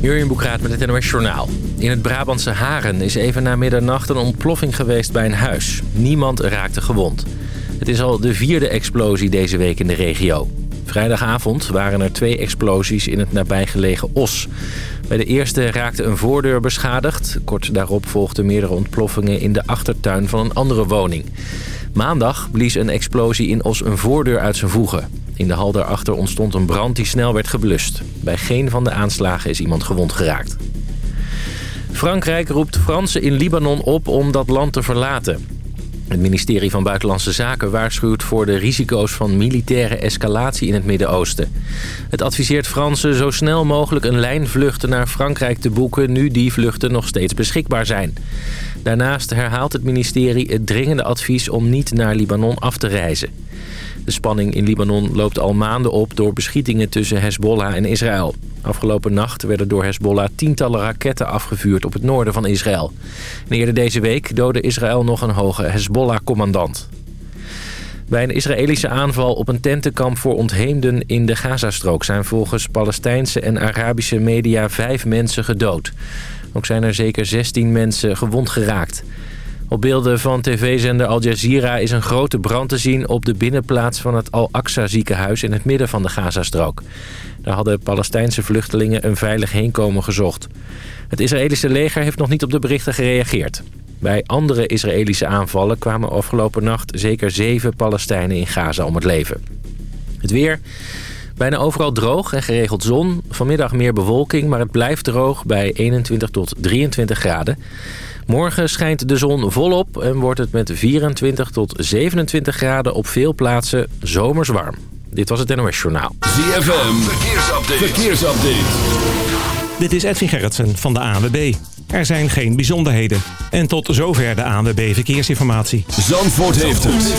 Jurjen Boekraat met het NOS Journaal. In het Brabantse Haren is even na middernacht een ontploffing geweest bij een huis. Niemand raakte gewond. Het is al de vierde explosie deze week in de regio. Vrijdagavond waren er twee explosies in het nabijgelegen Os. Bij de eerste raakte een voordeur beschadigd. Kort daarop volgden meerdere ontploffingen in de achtertuin van een andere woning. Maandag blies een explosie in Os een voordeur uit zijn voegen. In de hal daarachter ontstond een brand die snel werd geblust. Bij geen van de aanslagen is iemand gewond geraakt. Frankrijk roept Fransen in Libanon op om dat land te verlaten. Het ministerie van Buitenlandse Zaken waarschuwt voor de risico's van militaire escalatie in het Midden-Oosten. Het adviseert Fransen zo snel mogelijk een lijn vluchten naar Frankrijk te boeken... nu die vluchten nog steeds beschikbaar zijn. Daarnaast herhaalt het ministerie het dringende advies om niet naar Libanon af te reizen. De spanning in Libanon loopt al maanden op door beschietingen tussen Hezbollah en Israël. Afgelopen nacht werden door Hezbollah tientallen raketten afgevuurd op het noorden van Israël. Eerder deze week doodde Israël nog een hoge Hezbollah-commandant. Bij een Israëlische aanval op een tentenkamp voor ontheemden in de Gazastrook... zijn volgens Palestijnse en Arabische media vijf mensen gedood. Ook zijn er zeker 16 mensen gewond geraakt. Op beelden van tv-zender Al Jazeera is een grote brand te zien... op de binnenplaats van het Al-Aqsa ziekenhuis in het midden van de Gazastrook. Daar hadden Palestijnse vluchtelingen een veilig heenkomen gezocht. Het Israëlische leger heeft nog niet op de berichten gereageerd. Bij andere Israëlische aanvallen kwamen afgelopen nacht zeker zeven Palestijnen in Gaza om het leven. Het weer... Bijna overal droog en geregeld zon. Vanmiddag meer bewolking, maar het blijft droog bij 21 tot 23 graden. Morgen schijnt de zon volop en wordt het met 24 tot 27 graden op veel plaatsen zomers warm. Dit was het NOS Journaal. ZFM, verkeersupdate. verkeersupdate. Dit is Edwin Gerritsen van de ANWB. Er zijn geen bijzonderheden. En tot zover de ANWB Verkeersinformatie. Zandvoort heeft het.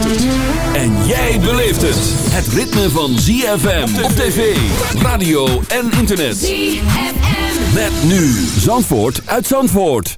En jij beleeft het. Het ritme van ZFM op tv, radio en internet. ZFM. Met nu Zandvoort uit Zandvoort.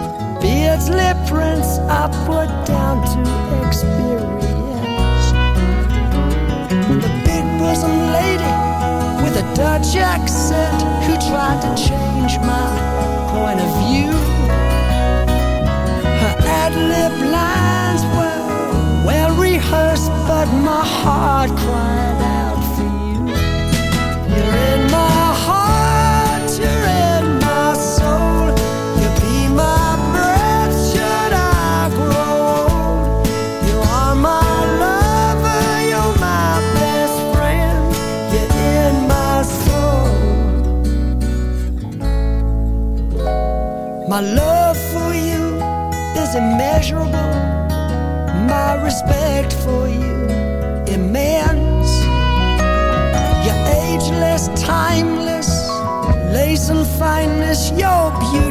Beardsley prints, I put down to experience. The big bosom lady with a Dutch accent who tried to change my point of view. Fineness, your beauty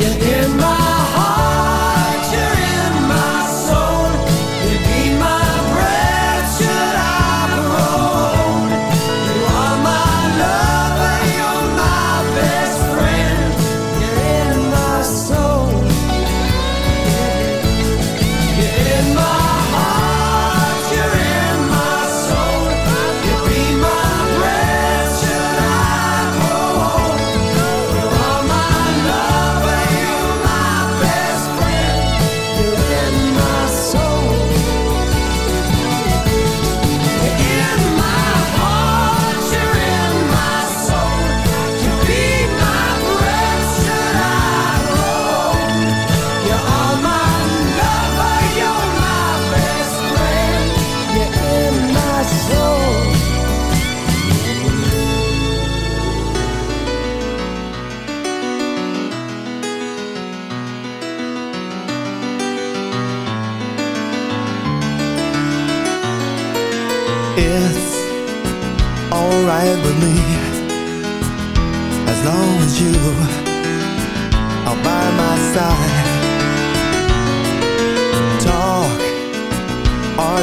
you in my heart.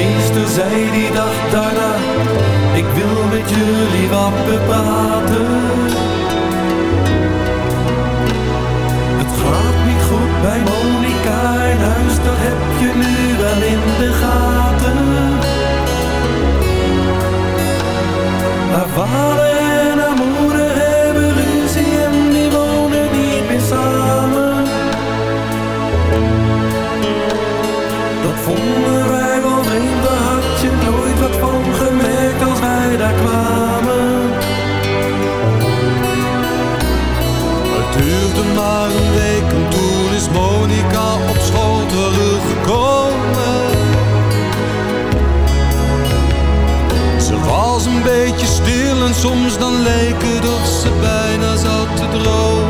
Meester zei die dag daarna, ik wil met jullie wat bepraten. Het gaat niet goed bij Monica in huis, dat heb je nu wel in de gaten. Haar vader daar kwamen. Het duurde maar een week en toen is Monica op school teruggekomen. Ze was een beetje stil en soms dan leek het of ze bijna zat te dromen.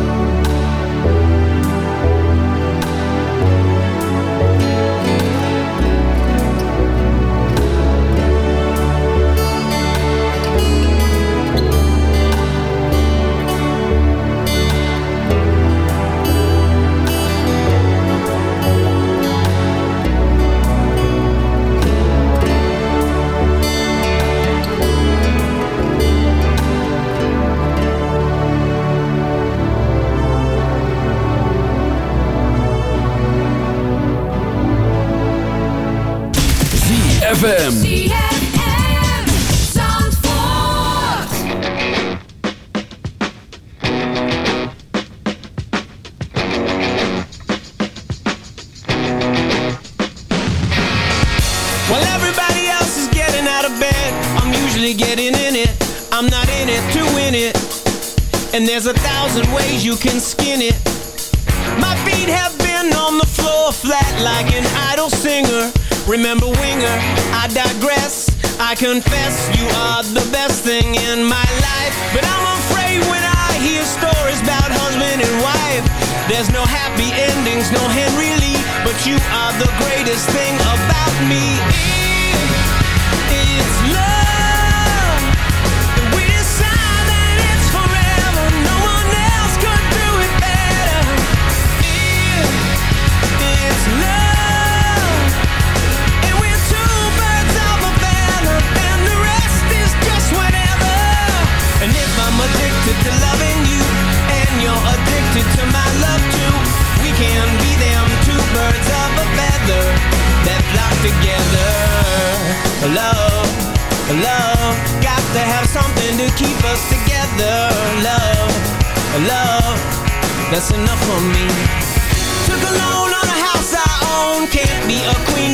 confess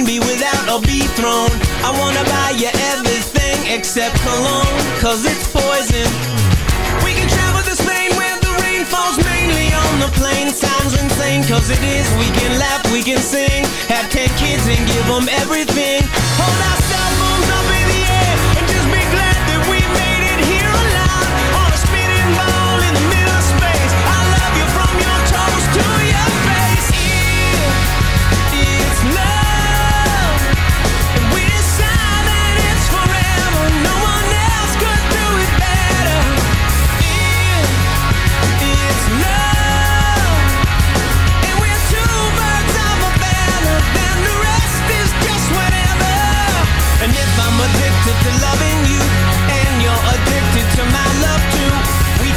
be without or be thrown. I wanna buy you everything except cologne, cause it's poison. We can travel to Spain where the rain falls mainly on the plain. Sounds insane, cause it is. We can laugh, we can sing, have ten kids and give them everything. Hold our cell phone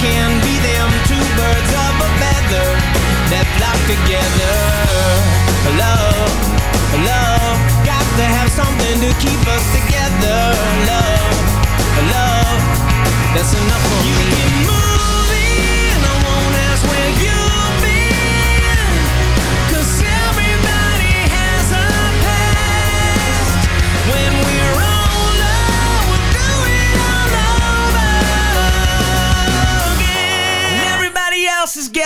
can be them two birds of a feather that flock together. Love, love, got to have something to keep us together. Love, love, that's enough for you me. You can move in, I won't ask where you.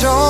show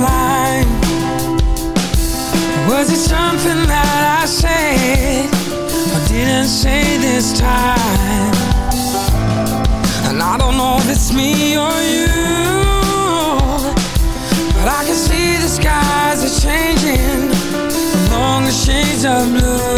line. Was it something that I said or didn't say this time? And I don't know if it's me or you, but I can see the skies are changing along the shades of blue.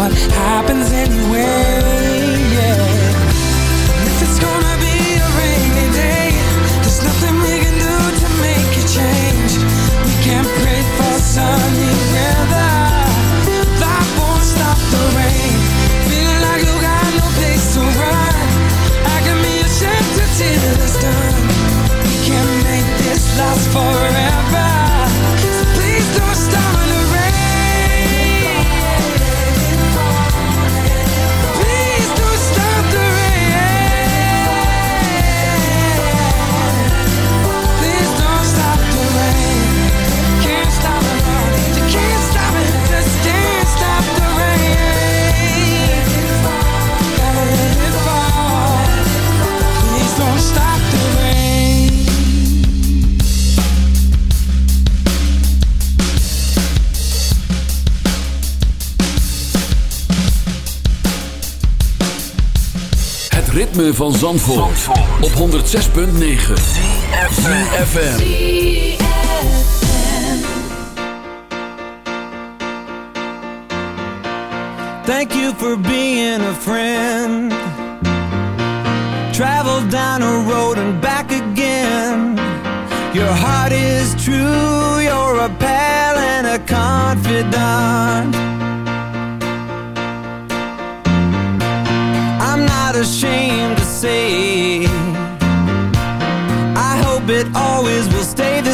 What happens anyway. Yeah. If it's gonna be a rainy day, there's nothing we can do to make it change. We can't pray for sunny weather. That won't stop the rain. Feeling like you got no place to run. I can be a it's done. We can make this last forever. Ritme van Zandvoort, op 106.9 CFFM Thank you for being a friend. Travel down a road and back again. Your heart is true, you're a pal and a confidant.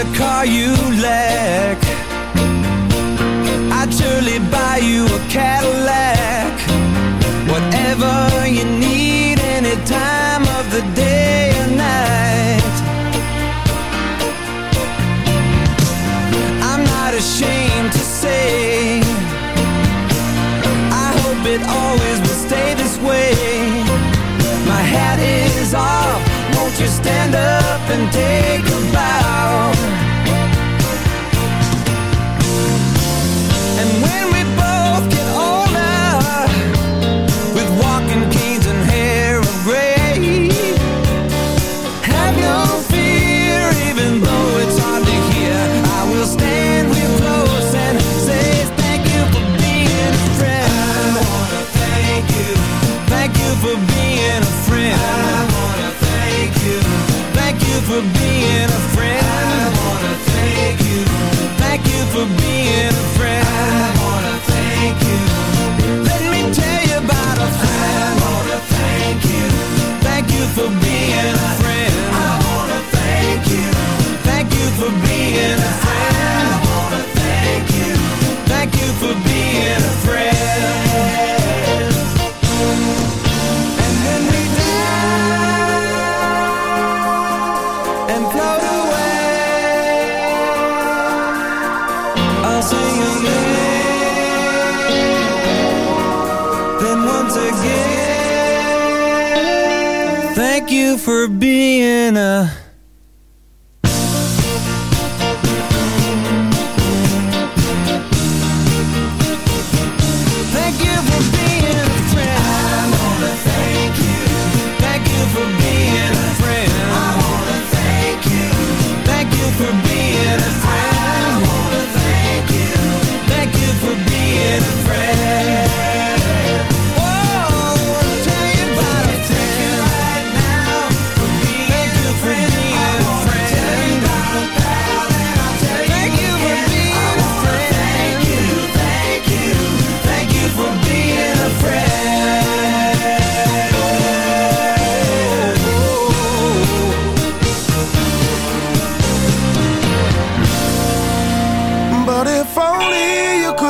A car you lack, I'd surely buy you a Cadillac. Whatever you need,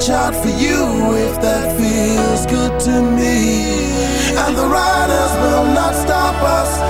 reach out for you if that feels good to me. And the riders will not stop us.